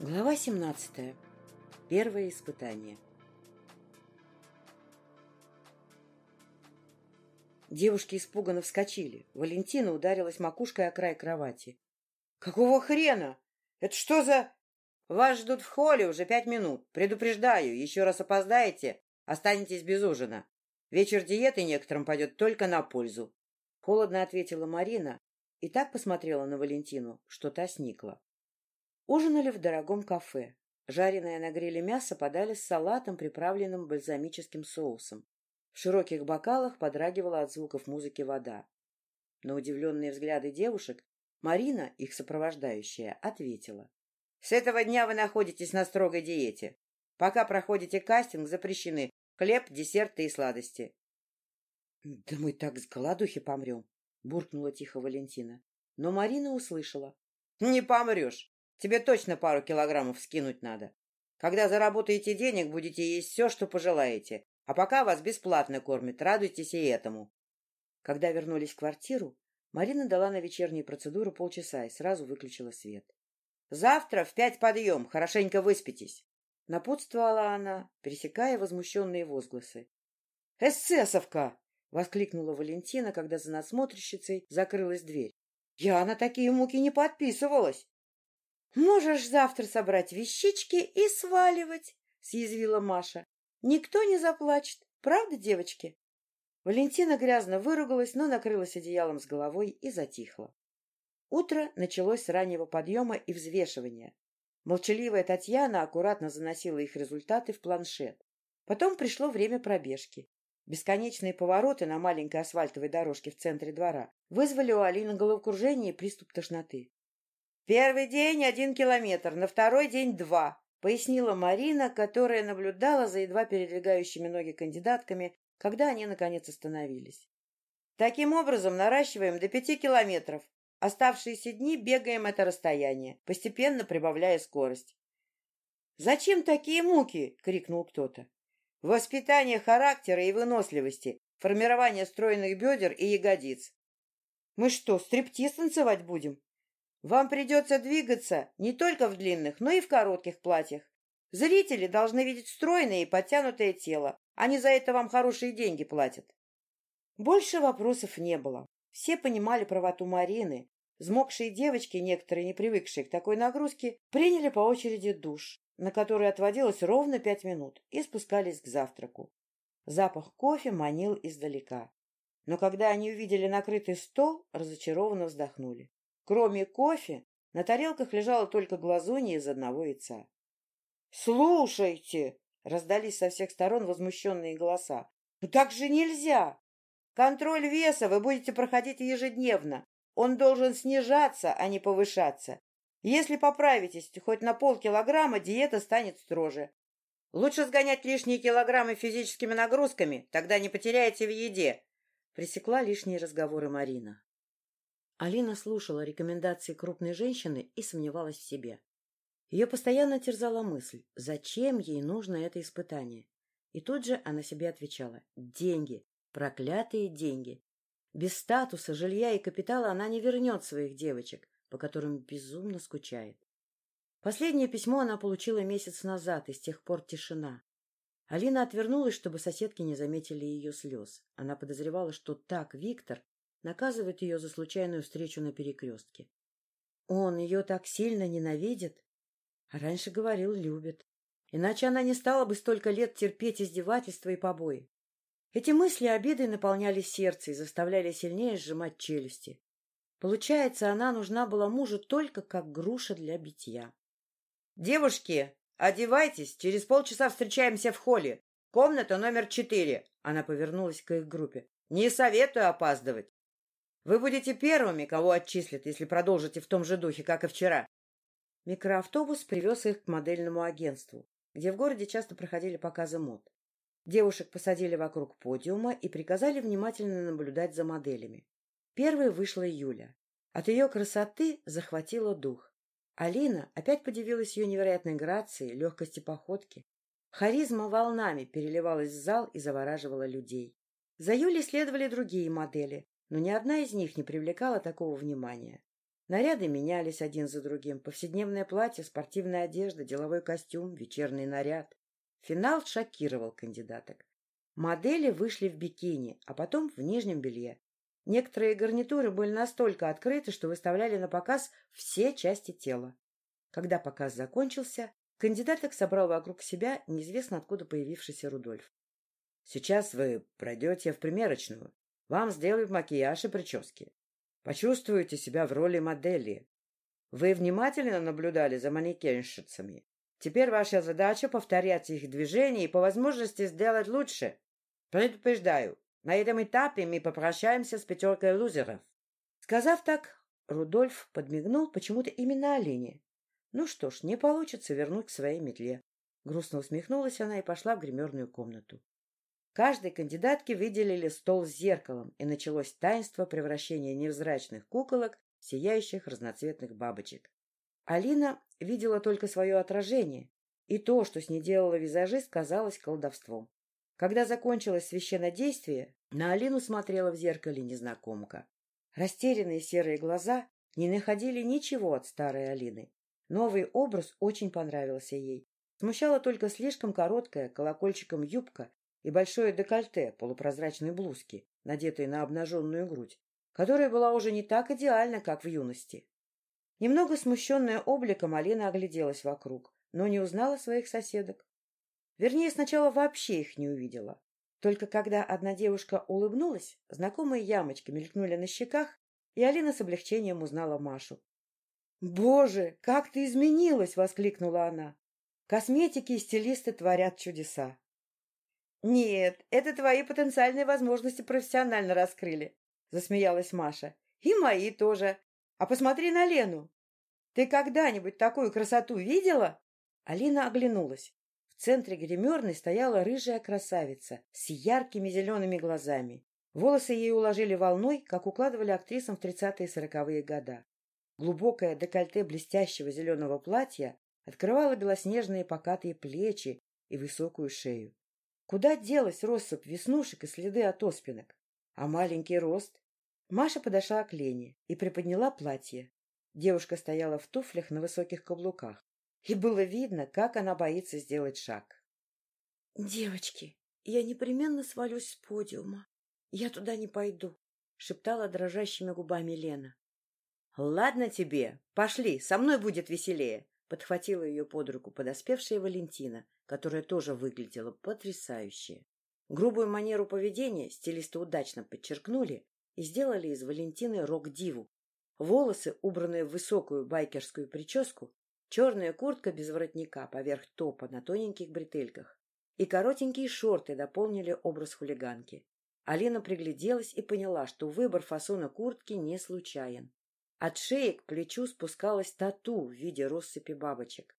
Глава 17. Первое испытание. Девушки испуганно вскочили. Валентина ударилась макушкой о край кровати. — Какого хрена? Это что за... — Вас ждут в холле уже пять минут. Предупреждаю, еще раз опоздаете, останетесь без ужина. Вечер диеты некоторым пойдет только на пользу. Холодно ответила Марина и так посмотрела на Валентину, что та сникла. Ужинали в дорогом кафе. Жареное на гриле мясо подали с салатом, приправленным бальзамическим соусом. В широких бокалах подрагивала от звуков музыки вода. На удивленные взгляды девушек Марина, их сопровождающая, ответила. — С этого дня вы находитесь на строгой диете. Пока проходите кастинг, запрещены хлеб, десерты и сладости. — Да мы так с голодухи помрем, — буркнула тихо Валентина. Но Марина услышала. — Не помрешь. Тебе точно пару килограммов скинуть надо. Когда заработаете денег, будете есть все, что пожелаете. А пока вас бесплатно кормят, радуйтесь и этому. Когда вернулись в квартиру, Марина дала на вечернюю процедуру полчаса и сразу выключила свет. — Завтра в пять подъем, хорошенько выспитесь. Напутствовала она, пересекая возмущенные возгласы. — Эсэсовка! — воскликнула Валентина, когда за надсмотрщицей закрылась дверь. — Я на такие муки не подписывалась. — Можешь завтра собрать вещички и сваливать, — съязвила Маша. — Никто не заплачет, правда, девочки? Валентина грязно выругалась, но накрылась одеялом с головой и затихла. Утро началось с раннего подъема и взвешивания. Молчаливая Татьяна аккуратно заносила их результаты в планшет. Потом пришло время пробежки. Бесконечные повороты на маленькой асфальтовой дорожке в центре двора вызвали у Алины головокружение и приступ тошноты. «Первый день один километр, на второй день два», — пояснила Марина, которая наблюдала за едва передвигающими ноги кандидатками, когда они, наконец, остановились. «Таким образом наращиваем до пяти километров. Оставшиеся дни бегаем это расстояние, постепенно прибавляя скорость». «Зачем такие муки?» — крикнул кто-то. «Воспитание характера и выносливости, формирование стройных бедер и ягодиц». «Мы что, стриптиз танцевать будем?» Вам придется двигаться не только в длинных, но и в коротких платьях. Зрители должны видеть стройное и подтянутое тело. Они за это вам хорошие деньги платят. Больше вопросов не было. Все понимали правоту Марины. Взмокшие девочки, некоторые не привыкшие к такой нагрузке, приняли по очереди душ, на который отводилось ровно пять минут, и спускались к завтраку. Запах кофе манил издалека. Но когда они увидели накрытый стол, разочарованно вздохнули. Кроме кофе, на тарелках лежала только глазунья из одного яйца. «Слушайте!» — раздались со всех сторон возмущенные голоса. «Ну так же нельзя! Контроль веса вы будете проходить ежедневно. Он должен снижаться, а не повышаться. Если поправитесь хоть на полкилограмма, диета станет строже. Лучше сгонять лишние килограммы физическими нагрузками, тогда не потеряете в еде», — пресекла лишние разговоры Марина. Алина слушала рекомендации крупной женщины и сомневалась в себе. Ее постоянно терзала мысль, зачем ей нужно это испытание. И тут же она себе отвечала – деньги, проклятые деньги. Без статуса, жилья и капитала она не вернет своих девочек, по которым безумно скучает. Последнее письмо она получила месяц назад, и с тех пор тишина. Алина отвернулась, чтобы соседки не заметили ее слез. Она подозревала, что так Виктор наказывает ее за случайную встречу на перекрестке. Он ее так сильно ненавидит, а раньше говорил, любит. Иначе она не стала бы столько лет терпеть издевательства и побои. Эти мысли обидой наполняли сердце и заставляли сильнее сжимать челюсти. Получается, она нужна была мужу только как груша для битья. — Девушки, одевайтесь, через полчаса встречаемся в холле. Комната номер четыре. Она повернулась к их группе. — Не советую опаздывать. Вы будете первыми, кого отчислят, если продолжите в том же духе, как и вчера. Микроавтобус привез их к модельному агентству, где в городе часто проходили показы мод. Девушек посадили вокруг подиума и приказали внимательно наблюдать за моделями. Первой вышла Юля. От ее красоты захватило дух. Алина опять подивилась ее невероятной грацией, легкости походки. Харизма волнами переливалась в зал и завораживала людей. За Юлей следовали другие модели, но ни одна из них не привлекала такого внимания. Наряды менялись один за другим. Повседневное платье, спортивная одежда, деловой костюм, вечерний наряд. Финал шокировал кандидаток. Модели вышли в бикини, а потом в нижнем белье. Некоторые гарнитуры были настолько открыты, что выставляли на показ все части тела. Когда показ закончился, кандидаток собрал вокруг себя неизвестно откуда появившийся Рудольф. — Сейчас вы пройдете в примерочную. Вам сделают макияж и прически. Почувствуете себя в роли модели. Вы внимательно наблюдали за манекенщицами. Теперь ваша задача повторять их движения и по возможности сделать лучше. Предупреждаю, на этом этапе мы попрощаемся с пятеркой лузеров. Сказав так, Рудольф подмигнул почему-то именно Олене. Ну что ж, не получится вернуть к своей метле. Грустно усмехнулась она и пошла в гримерную комнату. Каждой кандидатке выделили стол с зеркалом, и началось таинство превращения невзрачных куколок в сияющих разноцветных бабочек. Алина видела только свое отражение, и то, что с ней делала визажист, казалось колдовством. Когда закончилось священнодействие, на Алину смотрела в зеркале незнакомка. Растерянные серые глаза не находили ничего от старой Алины. Новый образ очень понравился ей. Смущала только слишком короткая колокольчиком юбка и большое декольте полупрозрачной блузки, надетой на обнаженную грудь, которая была уже не так идеальна, как в юности. Немного смущенная обликом, Алина огляделась вокруг, но не узнала своих соседок. Вернее, сначала вообще их не увидела. Только когда одна девушка улыбнулась, знакомые ямочки мелькнули на щеках, и Алина с облегчением узнала Машу. «Боже, как ты изменилась!» — воскликнула она. «Косметики и стилисты творят чудеса. «Нет, это твои потенциальные возможности профессионально раскрыли», — засмеялась Маша. «И мои тоже. А посмотри на Лену. Ты когда-нибудь такую красоту видела?» Алина оглянулась. В центре гримерной стояла рыжая красавица с яркими зелеными глазами. Волосы ей уложили волной, как укладывали актрисам в тридцатые сороковые года. Глубокое декольте блестящего зеленого платья открывало белоснежные покатые плечи и высокую шею. Куда делась россыпь веснушек и следы от оспинок? А маленький рост? Маша подошла к Лене и приподняла платье. Девушка стояла в туфлях на высоких каблуках, и было видно, как она боится сделать шаг. — Девочки, я непременно свалюсь с подиума. Я туда не пойду, — шептала дрожащими губами Лена. — Ладно тебе, пошли, со мной будет веселее, — подхватила ее под руку подоспевшая Валентина, которая тоже выглядела потрясающе. Грубую манеру поведения стилисты удачно подчеркнули и сделали из Валентины рок-диву. Волосы, убранные в высокую байкерскую прическу, черная куртка без воротника поверх топа на тоненьких бретельках и коротенькие шорты дополнили образ хулиганки. Алина пригляделась и поняла, что выбор фасона куртки не случайен. От шеи к плечу спускалась тату в виде россыпи бабочек.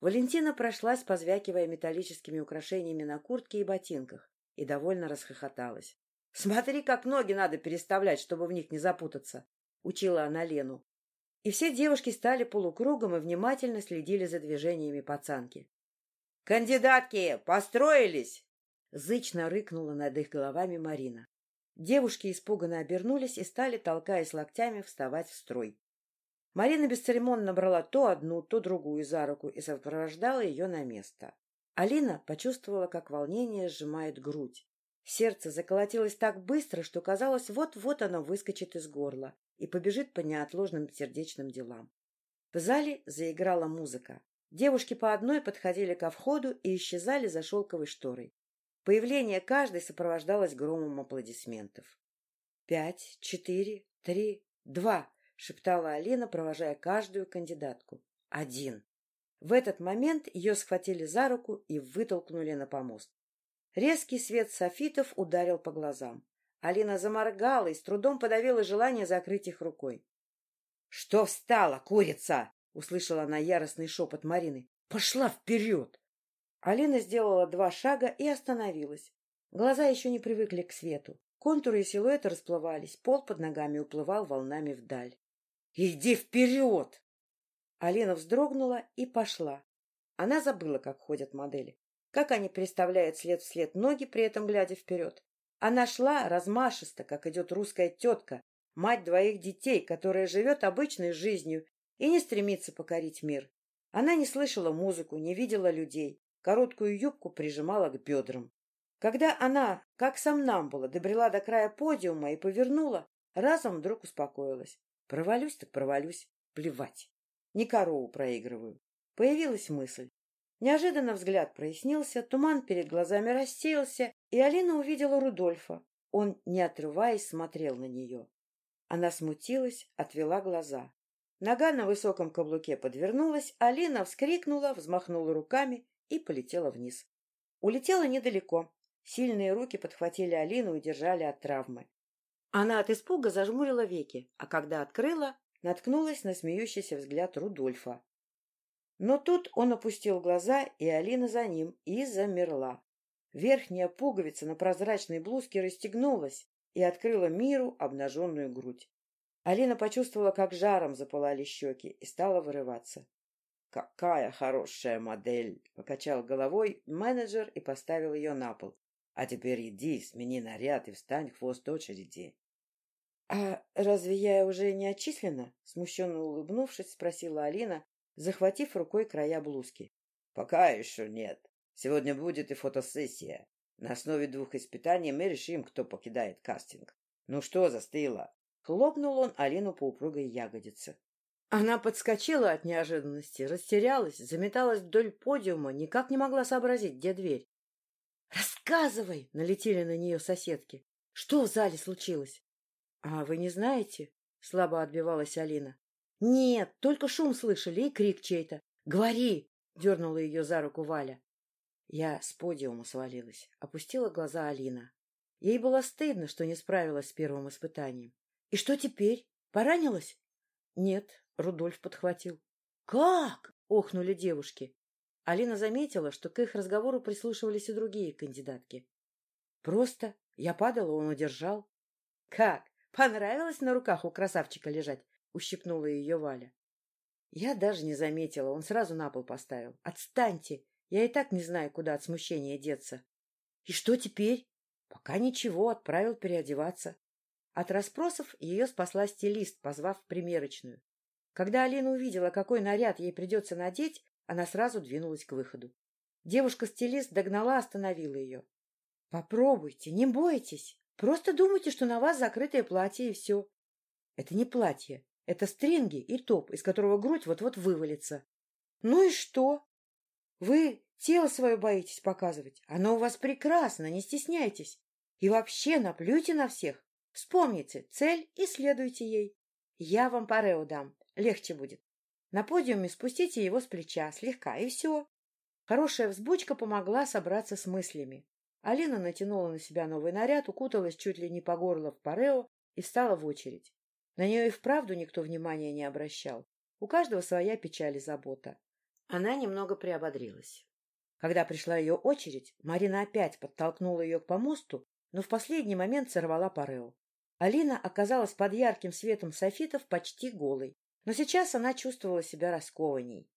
Валентина прошлась, позвякивая металлическими украшениями на куртке и ботинках, и довольно расхохоталась. — Смотри, как ноги надо переставлять, чтобы в них не запутаться! — учила она Лену. И все девушки стали полукругом и внимательно следили за движениями пацанки. — Кандидатки, построились! — зычно рыкнула над их головами Марина. Девушки испуганно обернулись и стали, толкаясь локтями, вставать в строй. Марина бесцеремонно брала то одну, то другую за руку и сопровождала ее на место. Алина почувствовала, как волнение сжимает грудь. Сердце заколотилось так быстро, что казалось, вот-вот оно выскочит из горла и побежит по неотложным сердечным делам. В зале заиграла музыка. Девушки по одной подходили ко входу и исчезали за шелковой шторой. Появление каждой сопровождалось громом аплодисментов. «Пять, четыре, три, два!» шептала Алина, провожая каждую кандидатку. Один. В этот момент ее схватили за руку и вытолкнули на помост. Резкий свет софитов ударил по глазам. Алина заморгала и с трудом подавила желание закрыть их рукой. — Что встала, курица? — услышала она яростный шепот Марины. — Пошла вперед! Алина сделала два шага и остановилась. Глаза еще не привыкли к свету. Контуры и силуэты расплывались, пол под ногами уплывал волнами вдаль. «Иди вперед!» Алина вздрогнула и пошла. Она забыла, как ходят модели, как они переставляют след в след ноги, при этом глядя вперед. Она шла размашисто, как идет русская тетка, мать двоих детей, которая живет обычной жизнью и не стремится покорить мир. Она не слышала музыку, не видела людей, короткую юбку прижимала к бедрам. Когда она, как сам нам была, добрела до края подиума и повернула, разом вдруг успокоилась. Провалюсь так провалюсь, плевать. Не корову проигрываю. Появилась мысль. Неожиданно взгляд прояснился, туман перед глазами рассеялся, и Алина увидела Рудольфа. Он, не отрываясь, смотрел на нее. Она смутилась, отвела глаза. Нога на высоком каблуке подвернулась, Алина вскрикнула, взмахнула руками и полетела вниз. Улетела недалеко. Сильные руки подхватили Алину и держали от травмы. Она от испуга зажмурила веки, а когда открыла, наткнулась на смеющийся взгляд Рудольфа. Но тут он опустил глаза, и Алина за ним, и замерла. Верхняя пуговица на прозрачной блузке расстегнулась и открыла миру обнаженную грудь. Алина почувствовала, как жаром запылали щеки, и стала вырываться. «Какая хорошая модель!» — покачал головой менеджер и поставил ее на пол. «А теперь иди, смени наряд и встань в хвост очереди». «А разве я уже не отчислена?» — смущенно улыбнувшись, спросила Алина, захватив рукой края блузки. «Пока еще нет. Сегодня будет и фотосессия. На основе двух испытаний мы решим, кто покидает кастинг. Ну что застыло?» Хлопнул он Алину по упругой ягодице. Она подскочила от неожиданности, растерялась, заметалась вдоль подиума, никак не могла сообразить, где дверь. «Рассказывай!» — налетели на нее соседки. «Что в зале случилось?» «А вы не знаете?» — слабо отбивалась Алина. «Нет, только шум слышали и крик чей-то. Говори!» — дернула ее за руку Валя. Я с подиума свалилась. Опустила глаза Алина. Ей было стыдно, что не справилась с первым испытанием. «И что теперь? Поранилась?» «Нет», — Рудольф подхватил. «Как?» — охнули девушки. Алина заметила, что к их разговору прислушивались и другие кандидатки. «Просто я падала, он удержал». «Как? Понравилось на руках у красавчика лежать?» — ущипнула ее Валя. Я даже не заметила, он сразу на пол поставил. «Отстаньте! Я и так не знаю, куда от смущения деться». «И что теперь?» «Пока ничего, отправил переодеваться». От расспросов ее спасла стилист, позвав в примерочную. Когда Алина увидела, какой наряд ей придется надеть, она сразу двинулась к выходу. Девушка-стилист догнала, остановила ее. — Попробуйте, не бойтесь. Просто думайте, что на вас закрытое платье и все. Это не платье, это стринги и топ, из которого грудь вот-вот вывалится. Ну и что? Вы тело свое боитесь показывать. Оно у вас прекрасно, не стесняйтесь. И вообще наплюйте на всех. Вспомните цель и следуйте ей. Я вам парео дам, легче будет. На подиуме спустите его с плеча, слегка, и все. Хорошая взбучка помогла собраться с мыслями. Алина натянула на себя новый наряд, укуталась чуть ли не по горло в парео и встала в очередь. На нее и вправду никто внимания не обращал. У каждого своя печаль и забота. Она немного приободрилась. Когда пришла ее очередь, Марина опять подтолкнула ее к помосту, но в последний момент сорвала парео. Алина оказалась под ярким светом софитов почти голой, но сейчас она чувствовала себя раскованней.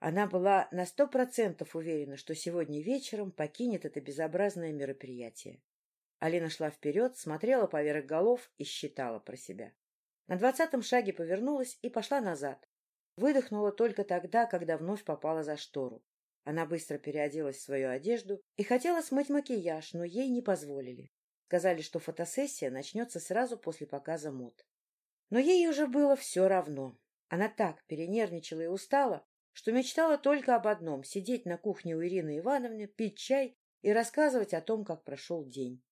Она была на сто процентов уверена, что сегодня вечером покинет это безобразное мероприятие. Алина шла вперед, смотрела поверх голов и считала про себя. На двадцатом шаге повернулась и пошла назад. Выдохнула только тогда, когда вновь попала за штору. Она быстро переоделась в свою одежду и хотела смыть макияж, но ей не позволили. Сказали, что фотосессия начнется сразу после показа мод. Но ей уже было все равно. Она так перенервничала и устала, что мечтала только об одном — сидеть на кухне у Ирины Ивановны, пить чай и рассказывать о том, как прошел день.